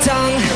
tongue.